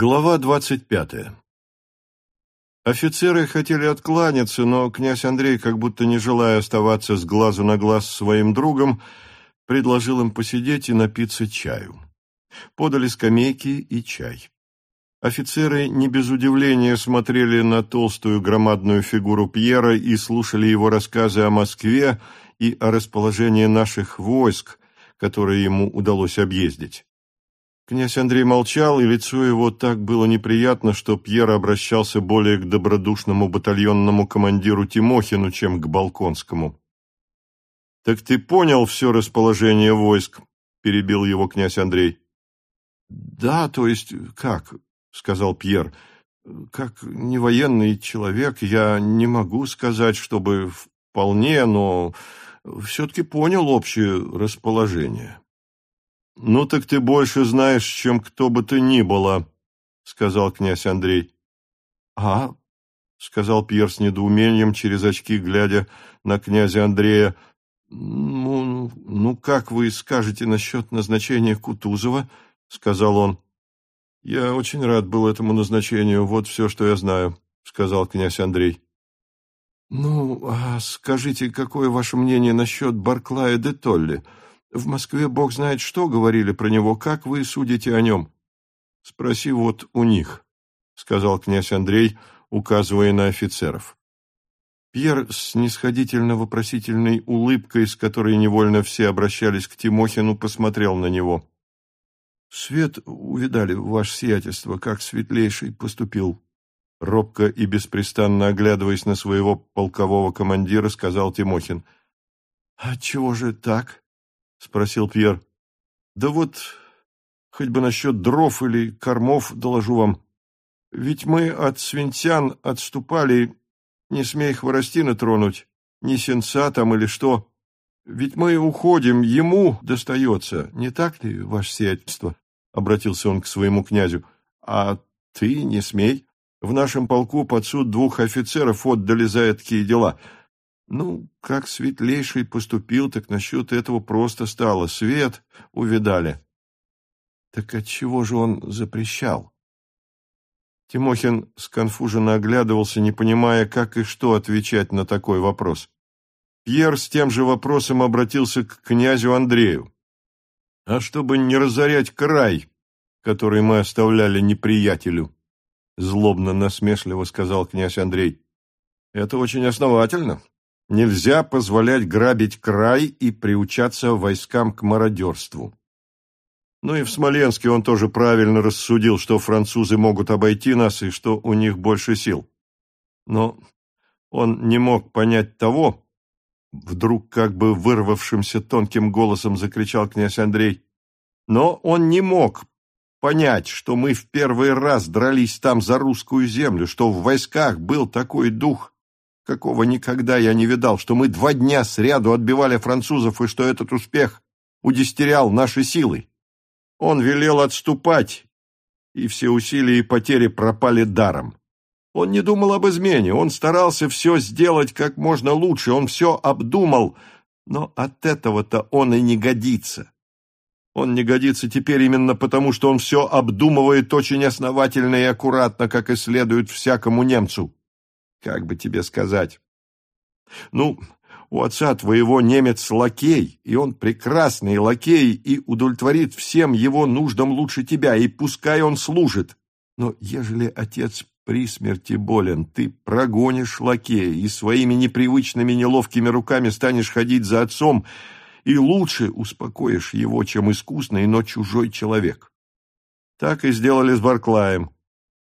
Глава двадцать пятая Офицеры хотели откланяться, но князь Андрей, как будто не желая оставаться с глазу на глаз своим другом, предложил им посидеть и напиться чаю. Подали скамейки и чай. Офицеры не без удивления смотрели на толстую громадную фигуру Пьера и слушали его рассказы о Москве и о расположении наших войск, которые ему удалось объездить. Князь Андрей молчал, и лицо его так было неприятно, что Пьер обращался более к добродушному батальонному командиру Тимохину, чем к Балконскому. — Так ты понял все расположение войск? — перебил его князь Андрей. — Да, то есть как? — сказал Пьер. — Как не военный человек, я не могу сказать, чтобы вполне, но все-таки понял общее расположение. «Ну так ты больше знаешь, чем кто бы ты ни была», — сказал князь Андрей. «А?» — сказал Пьер с недоумением, через очки глядя на князя Андрея. «Ну, ну как вы скажете насчет назначения Кутузова?» — сказал он. «Я очень рад был этому назначению, вот все, что я знаю», — сказал князь Андрей. «Ну, а скажите, какое ваше мнение насчет Барклая де Толли?» В Москве бог знает что говорили про него. Как вы судите о нем? — Спроси вот у них, — сказал князь Андрей, указывая на офицеров. Пьер с снисходительно-вопросительной улыбкой, с которой невольно все обращались к Тимохину, посмотрел на него. — Свет увидали, ваше сиятельство, как светлейший поступил. Робко и беспрестанно оглядываясь на своего полкового командира, сказал Тимохин. — А чего же так? — спросил Пьер. «Да вот, хоть бы насчет дров или кормов доложу вам. Ведь мы от свинтян отступали, не смей хворостины тронуть, ни сенца там или что. Ведь мы уходим, ему достается, не так ли, ваше сиятельство?» — обратился он к своему князю. «А ты не смей. В нашем полку под суд двух офицеров отдали за такие дела». Ну, как светлейший поступил, так насчет этого просто стало. Свет увидали. Так отчего же он запрещал? Тимохин сконфуженно оглядывался, не понимая, как и что отвечать на такой вопрос. Пьер с тем же вопросом обратился к князю Андрею. «А чтобы не разорять край, который мы оставляли неприятелю», злобно насмешливо сказал князь Андрей. «Это очень основательно. Нельзя позволять грабить край и приучаться войскам к мародерству. Ну и в Смоленске он тоже правильно рассудил, что французы могут обойти нас и что у них больше сил. Но он не мог понять того, вдруг как бы вырвавшимся тонким голосом закричал князь Андрей, но он не мог понять, что мы в первый раз дрались там за русскую землю, что в войсках был такой дух, какого никогда я не видал, что мы два дня сряду отбивали французов и что этот успех удестерял наши силы. Он велел отступать, и все усилия и потери пропали даром. Он не думал об измене, он старался все сделать как можно лучше, он все обдумал, но от этого-то он и не годится. Он не годится теперь именно потому, что он все обдумывает очень основательно и аккуратно, как и следует всякому немцу как бы тебе сказать. Ну, у отца твоего немец лакей, и он прекрасный лакей и удовлетворит всем его нуждам лучше тебя, и пускай он служит. Но ежели отец при смерти болен, ты прогонишь лакея и своими непривычными неловкими руками станешь ходить за отцом, и лучше успокоишь его, чем искусный, но чужой человек. Так и сделали с Барклаем.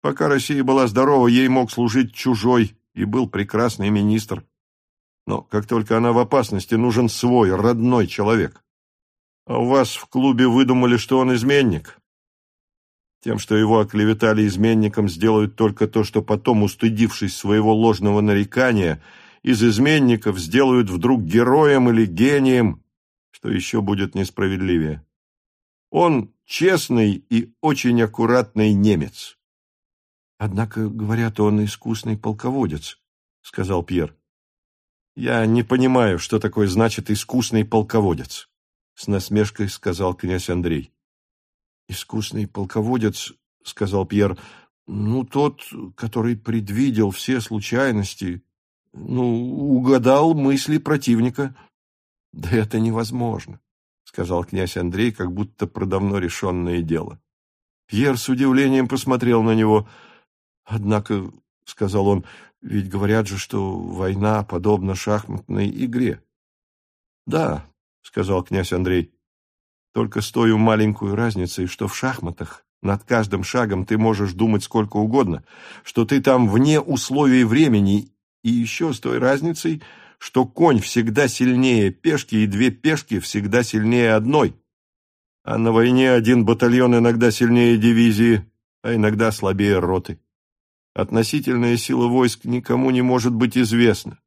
Пока Россия была здорова, ей мог служить чужой, и был прекрасный министр. Но как только она в опасности, нужен свой, родной человек. А у вас в клубе выдумали, что он изменник. Тем, что его оклеветали изменником, сделают только то, что потом, устыдившись своего ложного нарекания, из изменников сделают вдруг героем или гением, что еще будет несправедливее. Он честный и очень аккуратный немец. Однако, говорят, он искусный полководец, — сказал Пьер. Я не понимаю, что такое значит искусный полководец, — с насмешкой сказал князь Андрей. Искусный полководец — сказал Пьер. «Ну, тот, который предвидел все случайности, ну, угадал мысли противника». «Да это невозможно», — сказал князь Андрей, как будто про давно решенное дело. Пьер с удивлением посмотрел на него. «Однако», — сказал он, — «ведь говорят же, что война подобна шахматной игре». «Да», — сказал князь Андрей, — «только с той маленькой разницей, что в шахматах над каждым шагом ты можешь думать сколько угодно, что ты там вне условий времени, и еще с той разницей, что конь всегда сильнее пешки, и две пешки всегда сильнее одной. А на войне один батальон иногда сильнее дивизии, а иногда слабее роты. Относительная сила войск никому не может быть известна.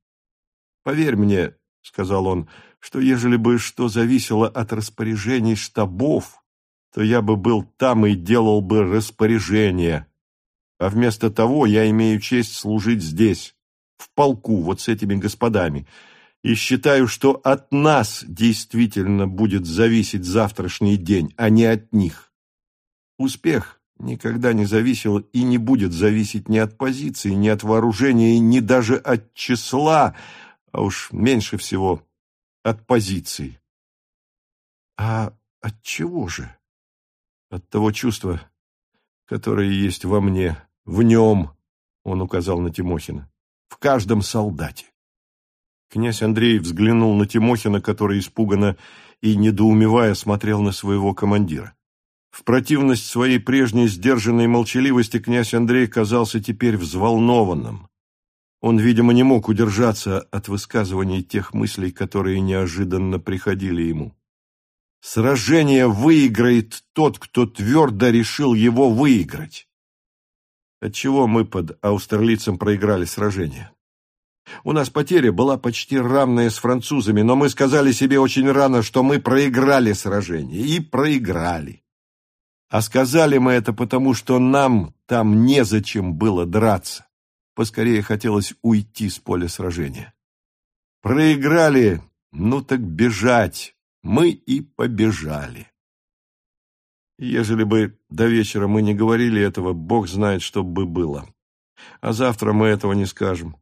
Поверь мне, — сказал он, — что ежели бы что зависело от распоряжений штабов, то я бы был там и делал бы распоряжения. А вместо того я имею честь служить здесь, в полку, вот с этими господами, и считаю, что от нас действительно будет зависеть завтрашний день, а не от них. Успех никогда не зависел и не будет зависеть ни от позиции, ни от вооружения, ни даже от числа, а уж меньше всего от позиций. А от чего же? от того чувства, которое есть во мне, в нем, он указал на Тимохина, в каждом солдате. Князь Андрей взглянул на Тимохина, который испуганно и недоумевая смотрел на своего командира. В противность своей прежней сдержанной молчаливости князь Андрей казался теперь взволнованным. Он, видимо, не мог удержаться от высказываний тех мыслей, которые неожиданно приходили ему. Сражение выиграет тот, кто твердо решил его выиграть. Отчего мы под Аустерлицем проиграли сражение? У нас потеря была почти равная с французами, но мы сказали себе очень рано, что мы проиграли сражение, и проиграли. А сказали мы это потому, что нам там незачем было драться. Поскорее хотелось уйти с поля сражения. Проиграли, ну так бежать, мы и побежали. Ежели бы до вечера мы не говорили этого, Бог знает, что бы было. А завтра мы этого не скажем.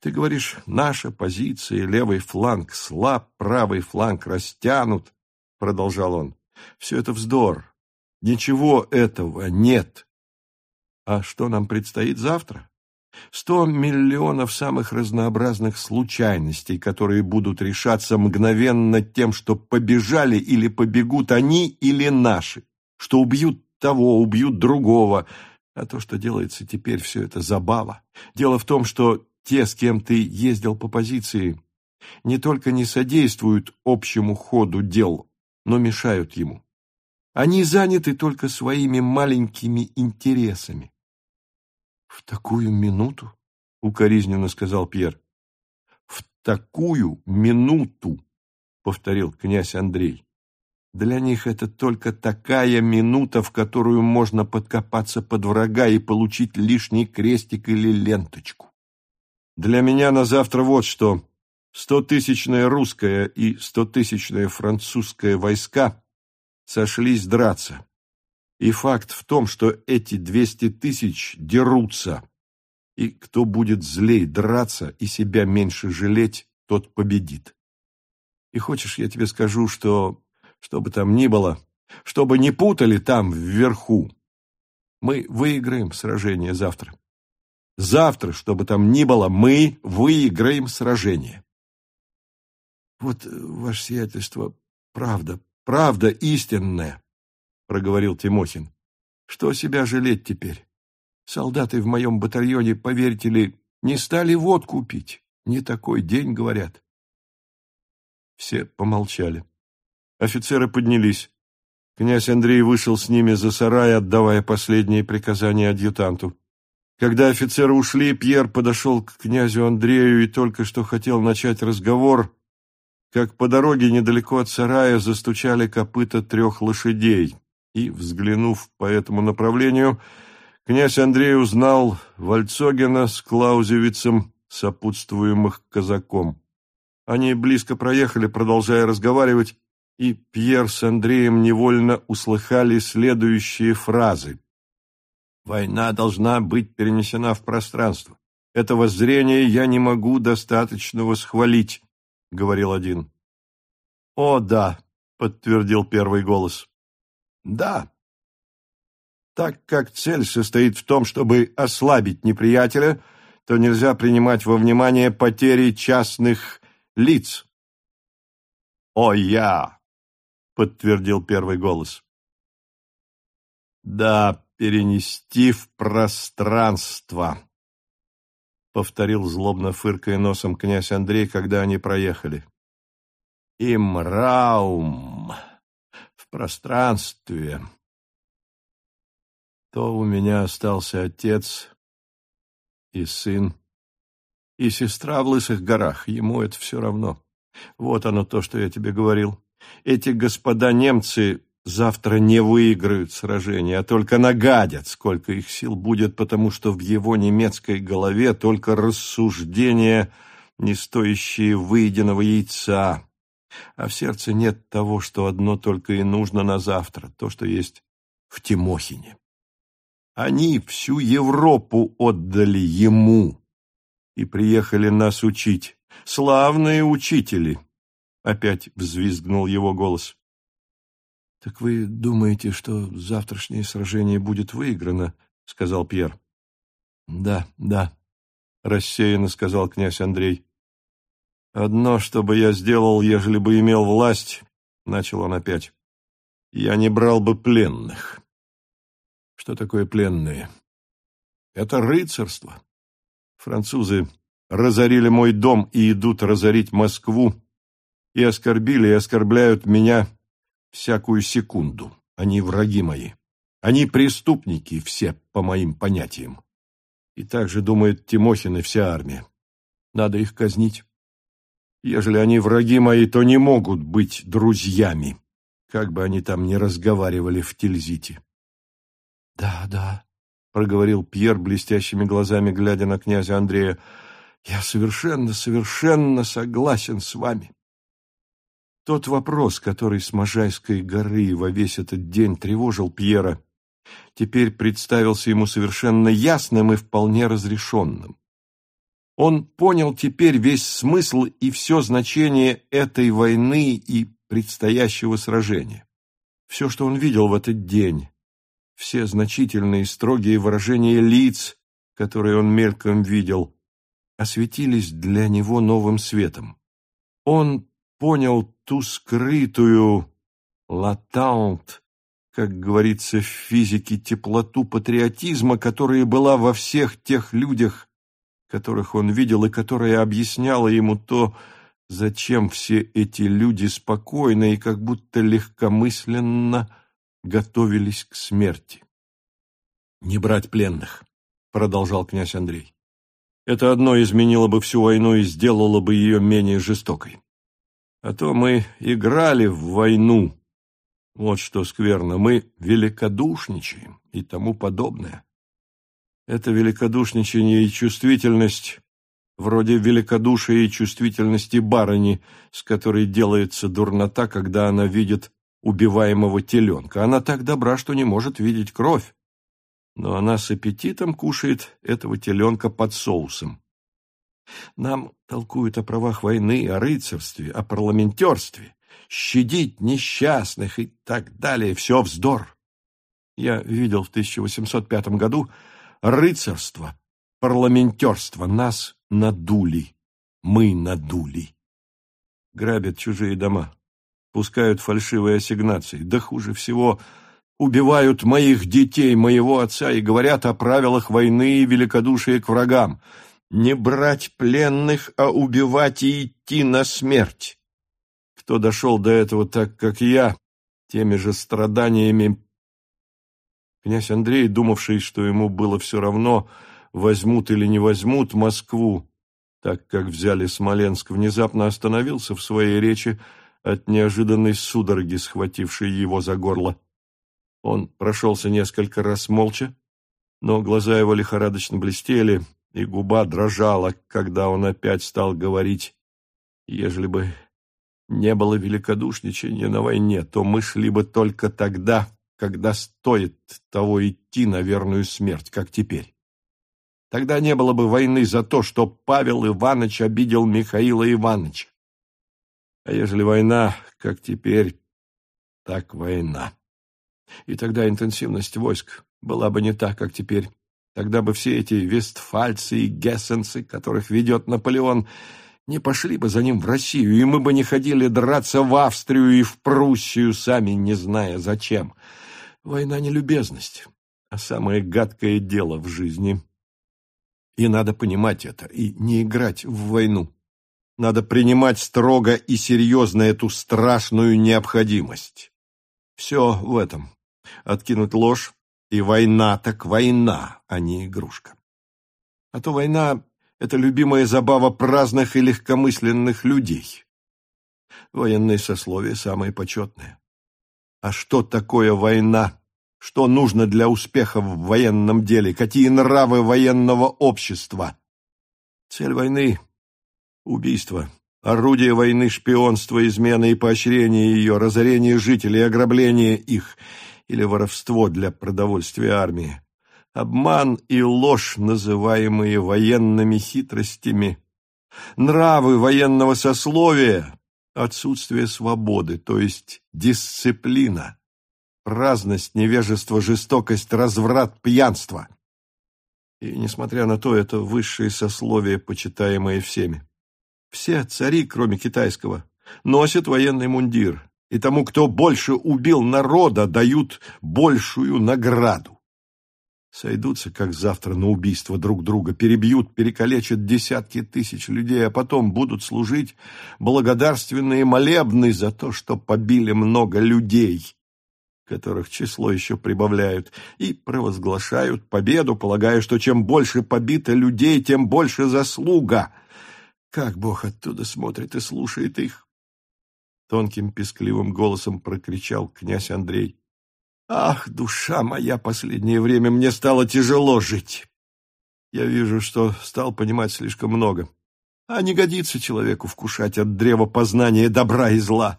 Ты говоришь, наша позиция, левый фланг слаб, правый фланг растянут, продолжал он. Все это вздор. Ничего этого нет. А что нам предстоит завтра? Сто миллионов самых разнообразных случайностей, которые будут решаться мгновенно тем, что побежали или побегут они или наши, что убьют того, убьют другого. А то, что делается теперь, все это забава. Дело в том, что те, с кем ты ездил по позиции, не только не содействуют общему ходу дел, но мешают ему. Они заняты только своими маленькими интересами. «В такую минуту?» — укоризненно сказал Пьер. «В такую минуту!» — повторил князь Андрей. «Для них это только такая минута, в которую можно подкопаться под врага и получить лишний крестик или ленточку. Для меня на завтра вот что. Стотысячная русская и стотысячная французская войска сошлись драться. И факт в том, что эти двести тысяч дерутся. И кто будет злей драться и себя меньше жалеть, тот победит. И хочешь, я тебе скажу, что, что бы там ни было, что бы ни путали там вверху, мы выиграем сражение завтра. Завтра, что бы там ни было, мы выиграем сражение. Вот, ваше сиятельство, правда, правда истинная, проговорил Тимохин. Что себя жалеть теперь? Солдаты в моем батальоне, поверьте ли, не стали водку пить. Не такой день, говорят. Все помолчали. Офицеры поднялись. Князь Андрей вышел с ними за сарай, отдавая последние приказания адъютанту. Когда офицеры ушли, Пьер подошел к князю Андрею и только что хотел начать разговор, как по дороге недалеко от сарая застучали копыта трех лошадей и, взглянув по этому направлению, князь Андрей узнал Вальцогена с Клаузевицем, сопутствуемых казаком. Они близко проехали, продолжая разговаривать, и Пьер с Андреем невольно услыхали следующие фразы. Война должна быть перенесена в пространство. Это воззрение я не могу достаточно восхвалить, — говорил один. — О, да, — подтвердил первый голос. — Да. Так как цель состоит в том, чтобы ослабить неприятеля, то нельзя принимать во внимание потери частных лиц. — О, я, — подтвердил первый голос. — Да, перенести в пространство, — повторил злобно фыркая носом князь Андрей, когда они проехали. — Им раум в пространстве. То у меня остался отец и сын, и сестра в Лысых горах, ему это все равно. Вот оно то, что я тебе говорил. Эти господа немцы завтра не выиграют сражение, а только нагадят, сколько их сил будет, потому что в его немецкой голове только рассуждения, не стоящие выеденного яйца, а в сердце нет того, что одно только и нужно на завтра, то, что есть в Тимохине. Они всю Европу отдали ему и приехали нас учить. Славные учители! Опять взвизгнул его голос. — Так вы думаете, что завтрашнее сражение будет выиграно? — сказал Пьер. — Да, да, — рассеянно сказал князь Андрей. — Одно, что бы я сделал, ежели бы имел власть, — начал он опять, — я не брал бы пленных. Что такое пленные? Это рыцарство. Французы разорили мой дом и идут разорить Москву, и оскорбили и оскорбляют меня всякую секунду. Они враги мои. Они преступники все, по моим понятиям. И так же думает Тимохин и вся армия. Надо их казнить. Ежели они враги мои, то не могут быть друзьями, как бы они там ни разговаривали в Тильзите. — Да, да, — проговорил Пьер блестящими глазами, глядя на князя Андрея, — я совершенно, совершенно согласен с вами. Тот вопрос, который с Можайской горы во весь этот день тревожил Пьера, теперь представился ему совершенно ясным и вполне разрешенным. Он понял теперь весь смысл и все значение этой войны и предстоящего сражения. Все, что он видел в этот день, все значительные строгие выражения лиц, которые он мельком видел, осветились для него новым светом. Он понял ту скрытую латант, как говорится в физике, теплоту патриотизма, которая была во всех тех людях, которых он видел, и которая объясняла ему то, зачем все эти люди спокойно и как будто легкомысленно готовились к смерти. «Не брать пленных», — продолжал князь Андрей. «Это одно изменило бы всю войну и сделало бы ее менее жестокой. А то мы играли в войну. Вот что скверно. Мы великодушничаем и тому подобное. Это великодушничание и чувствительность, вроде великодушия и чувствительности барыни, с которой делается дурнота, когда она видит убиваемого теленка. Она так добра, что не может видеть кровь. Но она с аппетитом кушает этого теленка под соусом. Нам толкуют о правах войны, о рыцарстве, о парламентерстве, щадить несчастных и так далее. Все вздор. Я видел в 1805 году рыцарство, парламентерство. Нас надули. Мы надули. Грабят чужие дома, пускают фальшивые ассигнации. Да хуже всего убивают моих детей, моего отца и говорят о правилах войны и великодушия к врагам не брать пленных, а убивать и идти на смерть. Кто дошел до этого так, как я, теми же страданиями... Князь Андрей, думавший, что ему было все равно, возьмут или не возьмут Москву, так как взяли Смоленск, внезапно остановился в своей речи от неожиданной судороги, схватившей его за горло. Он прошелся несколько раз молча, но глаза его лихорадочно блестели, и губа дрожала, когда он опять стал говорить, ежели бы не было великодушничания на войне, то мы шли бы только тогда, когда стоит того идти на верную смерть, как теперь. Тогда не было бы войны за то, что Павел Иванович обидел Михаила Ивановича. А ежели война, как теперь, так война. И тогда интенсивность войск была бы не так, как теперь. Тогда бы все эти вестфальцы и гессенцы, которых ведет Наполеон, не пошли бы за ним в Россию, и мы бы не ходили драться в Австрию и в Пруссию, сами не зная зачем. Война не любезность, а самое гадкое дело в жизни. И надо понимать это, и не играть в войну. Надо принимать строго и серьезно эту страшную необходимость. Все в этом. Откинуть ложь, и война так война, а не игрушка. А то война — это любимая забава праздных и легкомысленных людей. Военные сословия самые почетные. А что такое война? Что нужно для успеха в военном деле? Какие нравы военного общества? Цель войны Убийство. Орудие войны, шпионство, измена и поощрение ее, разорение жителей, ограбление их или воровство для продовольствия армии. Обман и ложь, называемые военными хитростями. Нравы военного сословия, отсутствие свободы, то есть дисциплина. Праздность, невежество, жестокость, разврат, пьянство. И, несмотря на то, это высшие сословия, почитаемые всеми. Все цари, кроме китайского, носят военный мундир, и тому, кто больше убил народа, дают большую награду. Сойдутся, как завтра, на убийство друг друга, перебьют, перекалечат десятки тысяч людей, а потом будут служить благодарственные молебны за то, что побили много людей, которых число еще прибавляют, и провозглашают победу, полагая, что чем больше побито людей, тем больше заслуга — как Бог оттуда смотрит и слушает их? Тонким пескливым голосом прокричал князь Андрей. Ах, душа моя, последнее время мне стало тяжело жить. Я вижу, что стал понимать слишком много. А не годится человеку вкушать от древа познания добра и зла.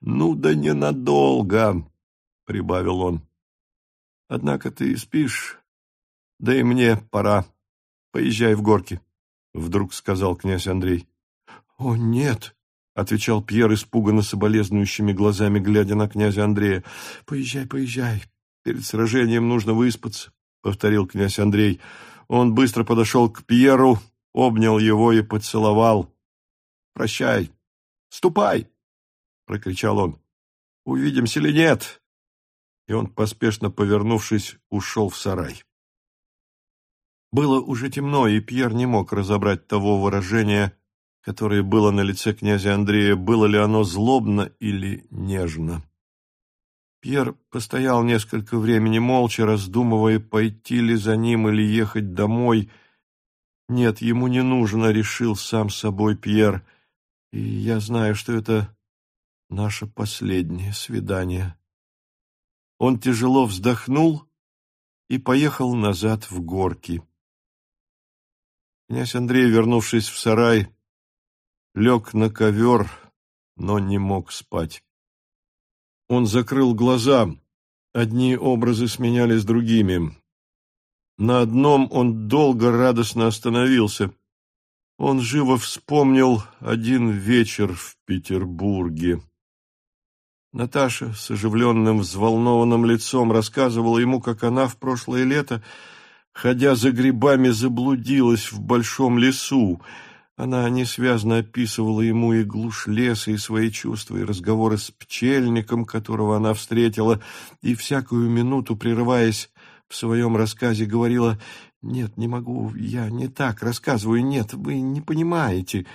Ну да ненадолго, — прибавил он. Однако ты спишь, да и мне пора. Поезжай в горки. Вдруг сказал князь Андрей. «О, нет!» — отвечал Пьер, испуганно соболезнующими глазами, глядя на князя Андрея. «Поезжай, поезжай. Перед сражением нужно выспаться», — повторил князь Андрей. Он быстро подошел к Пьеру, обнял его и поцеловал. «Прощай! Ступай!» — прокричал он. «Увидимся ли нет?» И он, поспешно повернувшись, ушел в сарай. Было уже темно, и Пьер не мог разобрать того выражения, которое было на лице князя Андрея, было ли оно злобно или нежно. Пьер постоял несколько времени молча, раздумывая, пойти ли за ним или ехать домой. Нет, ему не нужно, решил сам собой Пьер, и я знаю, что это наше последнее свидание. Он тяжело вздохнул и поехал назад в горки. Князь Андрей, вернувшись в сарай, лег на ковер, но не мог спать. Он закрыл глаза, одни образы сменялись другими. На одном он долго радостно остановился. Он живо вспомнил один вечер в Петербурге. Наташа с оживленным, взволнованным лицом рассказывала ему, как она в прошлое лето ходя за грибами, заблудилась в большом лесу. Она несвязно описывала ему и глушь леса, и свои чувства, и разговоры с пчельником, которого она встретила, и всякую минуту, прерываясь в своем рассказе, говорила «Нет, не могу, я не так рассказываю, нет, вы не понимаете».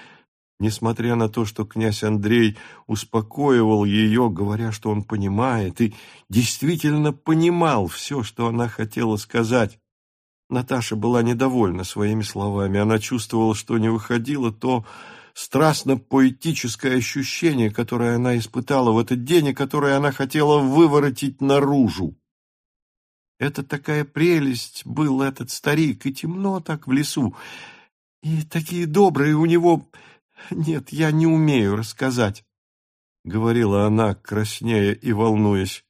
Несмотря на то, что князь Андрей успокоивал ее, говоря, что он понимает, и действительно понимал все, что она хотела сказать, Наташа была недовольна своими словами. Она чувствовала, что не выходило то страстно-поэтическое ощущение, которое она испытала в этот день и которое она хотела выворотить наружу. Это такая прелесть был этот старик, и темно так в лесу, и такие добрые у него... Нет, я не умею рассказать, — говорила она, краснея и волнуясь.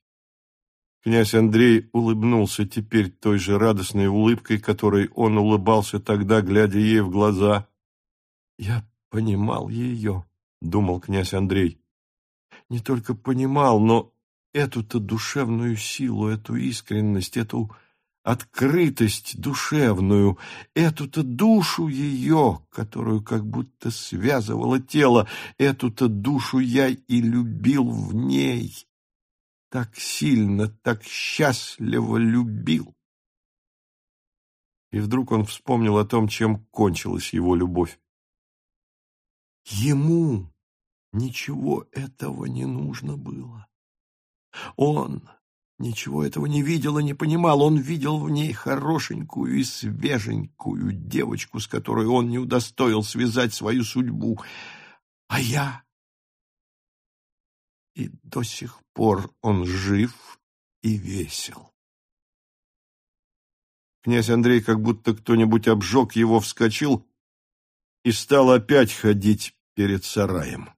Князь Андрей улыбнулся теперь той же радостной улыбкой, которой он улыбался тогда, глядя ей в глаза. «Я понимал ее», — думал князь Андрей. «Не только понимал, но эту-то душевную силу, эту искренность, эту открытость душевную, эту-то душу ее, которую как будто связывало тело, эту-то душу я и любил в ней» так сильно, так счастливо любил. И вдруг он вспомнил о том, чем кончилась его любовь. Ему ничего этого не нужно было. Он ничего этого не видел и не понимал. Он видел в ней хорошенькую и свеженькую девочку, с которой он не удостоил связать свою судьбу. А я и до сих пор он жив и весел. Князь Андрей, как будто кто-нибудь обжег его, вскочил и стал опять ходить перед сараем.